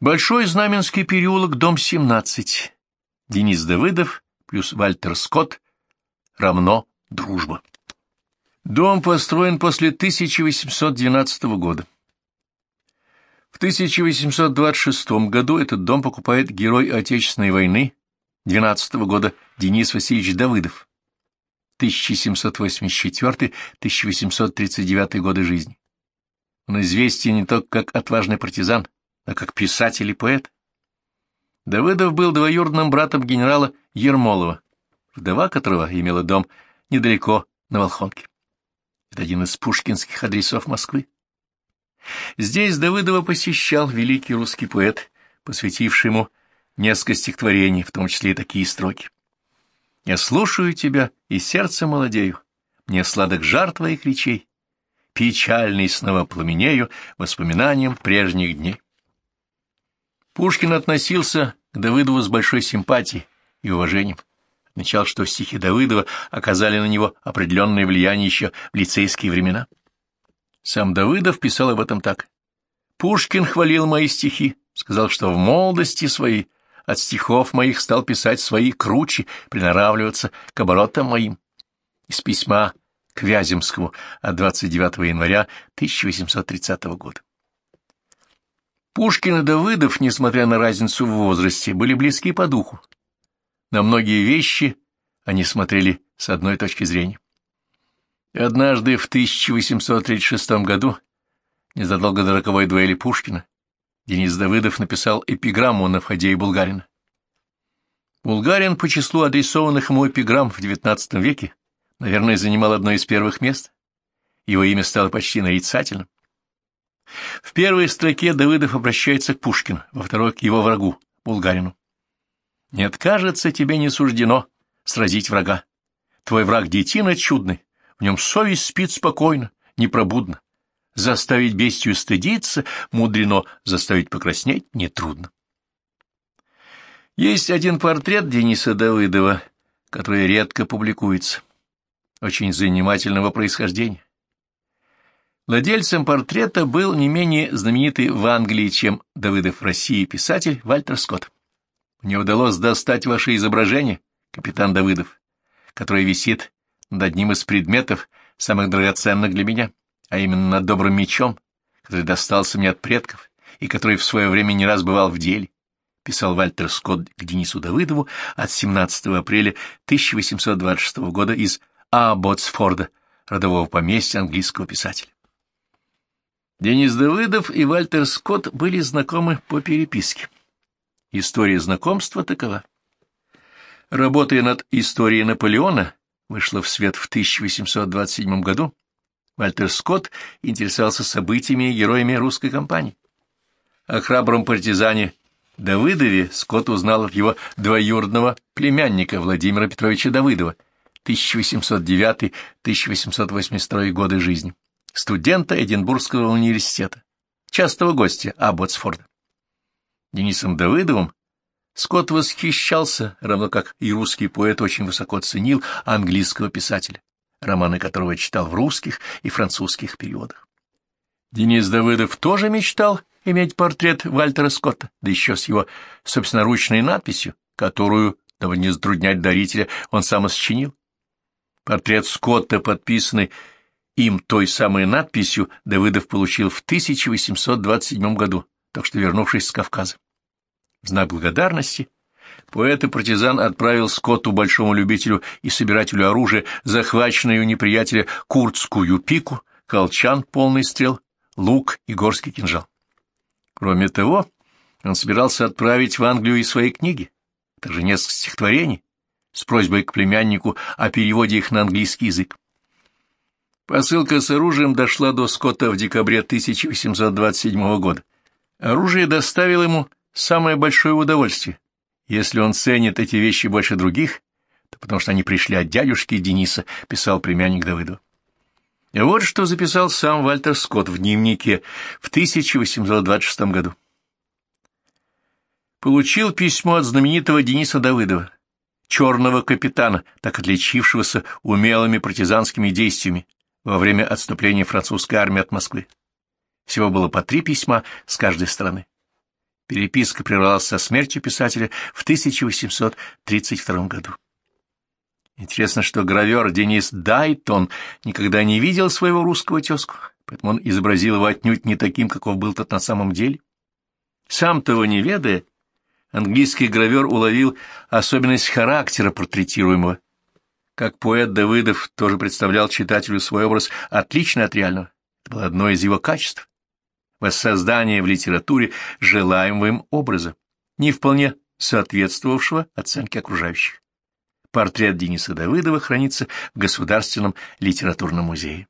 Большой Знаменский переулок, дом 17. Денис Давыдов плюс Вальтер Скотт равно дружба. Дом построен после 1812 года. В 1826 году этот дом покупает герой Отечественной войны 12 года Денис Васильевич Давыдов, 1784-1839 годы жизни. Он известен не только как отважный партизан, но как писатель и поэт. Давыдов был двоюродным братом генерала Ермолова, вдова которого имела дом недалеко на Волхонке. Это один из пушкинских адресов Москвы. Здесь Давыдова посещал великий русский поэт, посвятивший ему несколько стихотворений, в том числе и такие строки. «Я слушаю тебя, и сердце молодею, мне сладок жар твоих речей, печальный снова пламенею воспоминанием прежних дней». Пушкин относился к Давыдову с большой симпатией и уважением. Отмечал, что стихи Давыдова оказали на него определенное влияние еще в лицейские времена. Сам Давыдов писал об этом так. «Пушкин хвалил мои стихи, сказал, что в молодости своей от стихов моих стал писать свои круче, приноравливаться к оборотам моим». Из письма к Вяземскому от 29 января 1830 года. Пушкин и Давыдов, несмотря на разницу в возрасте, были близки по духу. На многие вещи они смотрели с одной точки зрения. Однажды в 1836 году, незадолго до роковой дуэли Пушкина, Денис Давыдов написал эпиграмму на Фадея Булгарина. Булгарин по числу адресованных ему эпиграмм в XIX веке, наверное, занимал одно из первых мест. Его имя стало почти нарицательным. В первой строке Давыдов обращается к Пушкину, во второй — к его врагу, Булгарину. «Не откажется тебе не суждено сразить врага. Твой враг детина чудный, в нем совесть спит спокойно, непробудно. Заставить бестию стыдиться мудрено, заставить покраснеть нетрудно. Есть один портрет Дениса Давыдова, который редко публикуется, очень занимательного происхождения. Владельцем портрета был не менее знаменитый в Англии, чем Давыдов в России писатель Вальтер Скотт. Мне удалось достать ваше изображение, капитан Давыдов, которое висит над одним из предметов, самых драгоценных для меня, а именно над добрым мечом, который достался мне от предков и который в свое время не раз бывал в деле, писал Вальтер Скотт к Денису Давыдову от 17 апреля 1826 года из Абботсфорда, родового поместья английского писателя. Денис Давыдов и Вальтер Скотт были знакомы по переписке. История знакомства такова. Работая над историей Наполеона, вышла в свет в 1827 году, Вальтер Скотт интересовался событиями и героями русской кампании. О храбром партизане Давыдове Скотт узнал от его двоюродного племянника Владимира Петровича Давыдова, 1809-1882 годы жизни, студента Эдинбургского университета, частого гостя Абботсфорда. Денисом Давыдовым Скотт восхищался, равно как и русский поэт очень высоко ценил английского писателя, романы которого читал в русских и французских переводах. Денис Давыдов тоже мечтал иметь портрет Вальтера Скотта, да еще с его собственноручной надписью, которую, дабы не затруднять дарителя, он сам сочинил. Портрет Скотта, подписанный им той самой надписью, Давыдов получил в 1827 году, так что вернувшись с Кавказа. В знак благодарности поэт и партизан отправил Скотту, большому любителю и собирателю оружия, захваченную у неприятеля курдскую пику, колчан, полный стрел, лук и горский кинжал. Кроме того, он собирался отправить в Англию и свои книги, также несколько стихотворений, с просьбой к племяннику о переводе их на английский язык. Посылка с оружием дошла до Скотта в декабре 1827 года. Оружие доставило ему самое большое удовольствие. Если он ценит эти вещи больше других, то потому что они пришли от дядюшки Дениса, писал племянник Давыдова. Вот что записал сам Вальтер Скотт в дневнике в 1826 году. Получил письмо от знаменитого Дениса Давыдова, черного капитана, так отличившегося умелыми партизанскими действиями во время отступления французской армии от Москвы. Всего было по три письма с каждой стороны. Переписка прервалась со смертью писателя в 1832 году. Интересно, что гравер Денис Дайтон никогда не видел своего русского тезку, поэтому он изобразил его отнюдь не таким, каков был тот на самом деле. Сам того не ведая, английский гравер уловил особенность характера портретируемого. Как поэт Давыдов тоже представлял читателю свой образ отлично от реального. Это было одно из его качеств. Воссоздание в литературе желаемого им образа, не вполне соответствовавшего оценке окружающих. Портрет Дениса Давыдова хранится в Государственном литературном музее.